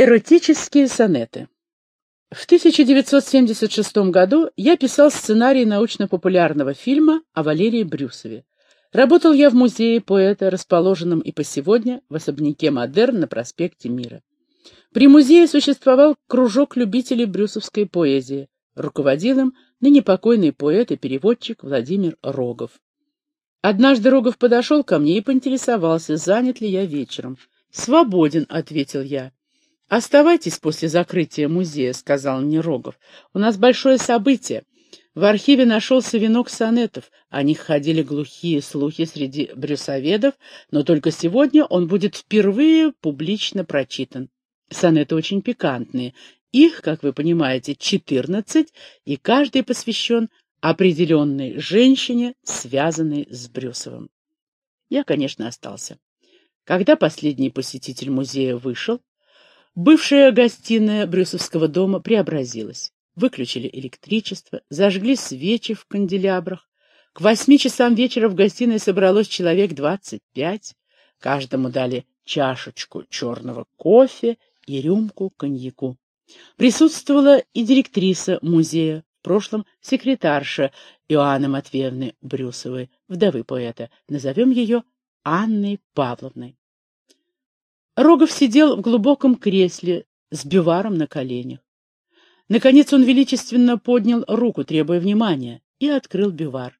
Эротические сонеты. В 1976 году я писал сценарий научно-популярного фильма о Валерии Брюсове. Работал я в музее поэта, расположенном и по сегодня в особняке «Модерн» на проспекте Мира. При музее существовал кружок любителей брюсовской поэзии. Руководил им ныне покойный поэт и переводчик Владимир Рогов. Однажды Рогов подошел ко мне и поинтересовался, занят ли я вечером. «Свободен», — ответил я. «Оставайтесь после закрытия музея», — сказал мне Рогов. «У нас большое событие. В архиве нашелся венок сонетов. О них ходили глухие слухи среди брюсоведов, но только сегодня он будет впервые публично прочитан. Сонеты очень пикантные. Их, как вы понимаете, четырнадцать, и каждый посвящен определенной женщине, связанной с Брюсовым. Я, конечно, остался. Когда последний посетитель музея вышел, Бывшая гостиная Брюсовского дома преобразилась. Выключили электричество, зажгли свечи в канделябрах. К восьми часам вечера в гостиной собралось человек двадцать пять. Каждому дали чашечку черного кофе и рюмку коньяку. Присутствовала и директриса музея, в прошлом секретарша Иоанны Матвеевны Брюсовой, вдовы поэта. Назовем ее Анной Павловной. Рогов сидел в глубоком кресле с биваром на коленях. Наконец он величественно поднял руку, требуя внимания, и открыл бивар.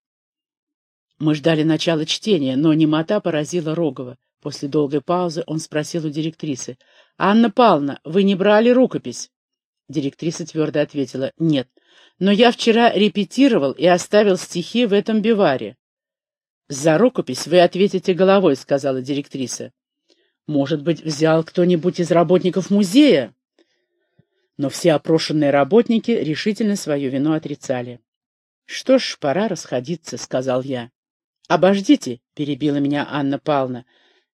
Мы ждали начала чтения, но немота поразила Рогова. После долгой паузы он спросил у директрисы. «Анна Павловна, вы не брали рукопись?» Директриса твердо ответила. «Нет, но я вчера репетировал и оставил стихи в этом биваре». «За рукопись вы ответите головой», — сказала директриса. Может быть, взял кто-нибудь из работников музея? Но все опрошенные работники решительно свою вину отрицали. «Что ж, пора расходиться», — сказал я. «Обождите», — перебила меня Анна Павловна.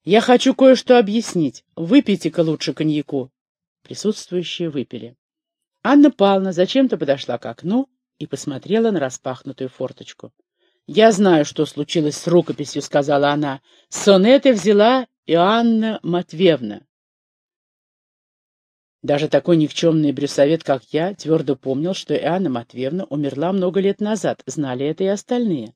«Я хочу кое-что объяснить. Выпейте-ка лучше коньяку». Присутствующие выпили. Анна Павловна зачем-то подошла к окну и посмотрела на распахнутую форточку. «Я знаю, что случилось с рукописью», — сказала она. «Сонеты взяла Иоанна Матвеевна. Даже такой никчемный брюсовет, как я, твердо помнил, что Иоанна Матвеевна умерла много лет назад, знали это и остальные.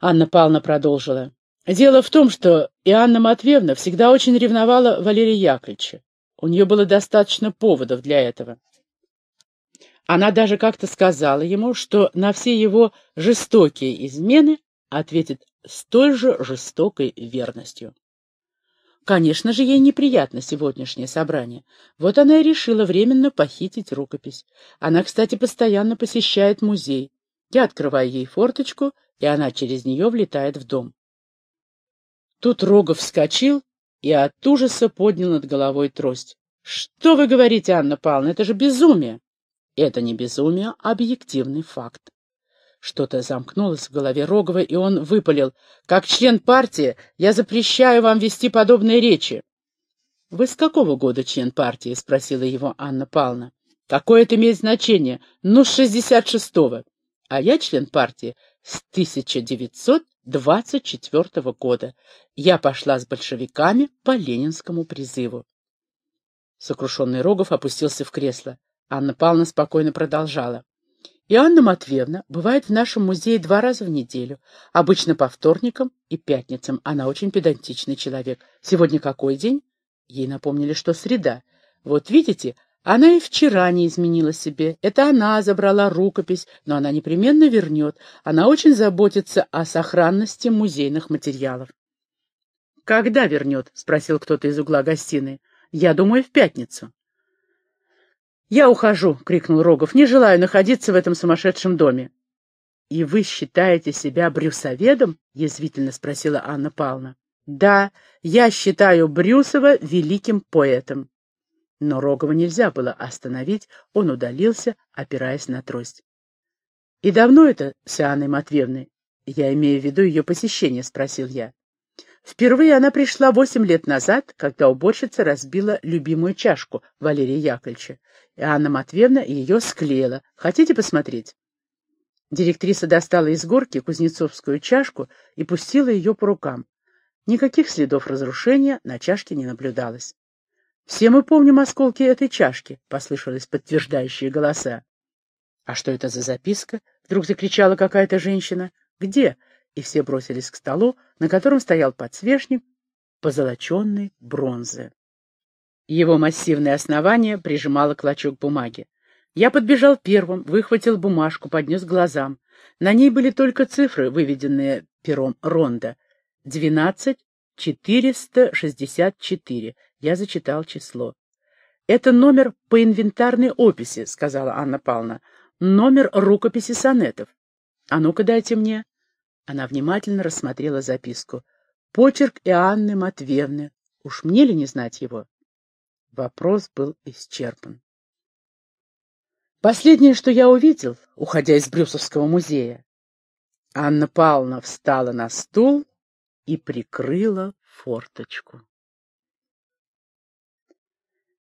Анна Павловна продолжила. Дело в том, что Иоанна Матвеевна всегда очень ревновала Валерия Яковлевича. У нее было достаточно поводов для этого. Она даже как-то сказала ему, что на все его жестокие измены ответит столь же жестокой верностью. Конечно же, ей неприятно сегодняшнее собрание. Вот она и решила временно похитить рукопись. Она, кстати, постоянно посещает музей. Я открываю ей форточку, и она через нее влетает в дом. Тут Рогов вскочил и от ужаса поднял над головой трость. — Что вы говорите, Анна Павловна, это же безумие! — Это не безумие, а объективный факт. Что-то замкнулось в голове Рогова, и он выпалил. «Как член партии я запрещаю вам вести подобные речи». «Вы с какого года член партии?» — спросила его Анна Павловна. «Какое это имеет значение? Ну, с шестьдесят шестого. А я член партии с 1924 года. Я пошла с большевиками по ленинскому призыву». Сокрушенный Рогов опустился в кресло. Анна Павловна спокойно продолжала. И Анна Матвеевна бывает в нашем музее два раза в неделю, обычно по вторникам и пятницам. Она очень педантичный человек. Сегодня какой день? Ей напомнили, что среда. Вот видите, она и вчера не изменила себе. Это она забрала рукопись, но она непременно вернет. Она очень заботится о сохранности музейных материалов. «Когда вернет?» — спросил кто-то из угла гостиной. «Я думаю, в пятницу». «Я ухожу!» — крикнул Рогов. «Не желаю находиться в этом сумасшедшем доме». «И вы считаете себя брюсоведом?» — язвительно спросила Анна Павловна. «Да, я считаю Брюсова великим поэтом». Но Рогова нельзя было остановить, он удалился, опираясь на трость. «И давно это с Анной Матвеевной? Я имею в виду ее посещение», — спросил я. Впервые она пришла восемь лет назад, когда уборщица разбила любимую чашку Валерия Яковлевича, и Анна Матвеевна ее склеила. Хотите посмотреть? Директриса достала из горки кузнецовскую чашку и пустила ее по рукам. Никаких следов разрушения на чашке не наблюдалось. Все мы помним осколки этой чашки, — послышались подтверждающие голоса. — А что это за записка? — вдруг закричала какая-то женщина. — Где? И все бросились к столу, на котором стоял подсвечник позолоченной бронзы. Его массивное основание прижимало клочок бумаги. Я подбежал первым, выхватил бумажку, поднес глазам. На ней были только цифры, выведенные пером Ронда. Двенадцать четыреста шестьдесят четыре. Я зачитал число. «Это номер по инвентарной описи», — сказала Анна Павловна. «Номер рукописи сонетов. А ну-ка дайте мне». Она внимательно рассмотрела записку. «Почерк Иоанны Матвеевны. Уж мне ли не знать его?» Вопрос был исчерпан. Последнее, что я увидел, уходя из Брюсовского музея, Анна Павловна встала на стул и прикрыла форточку.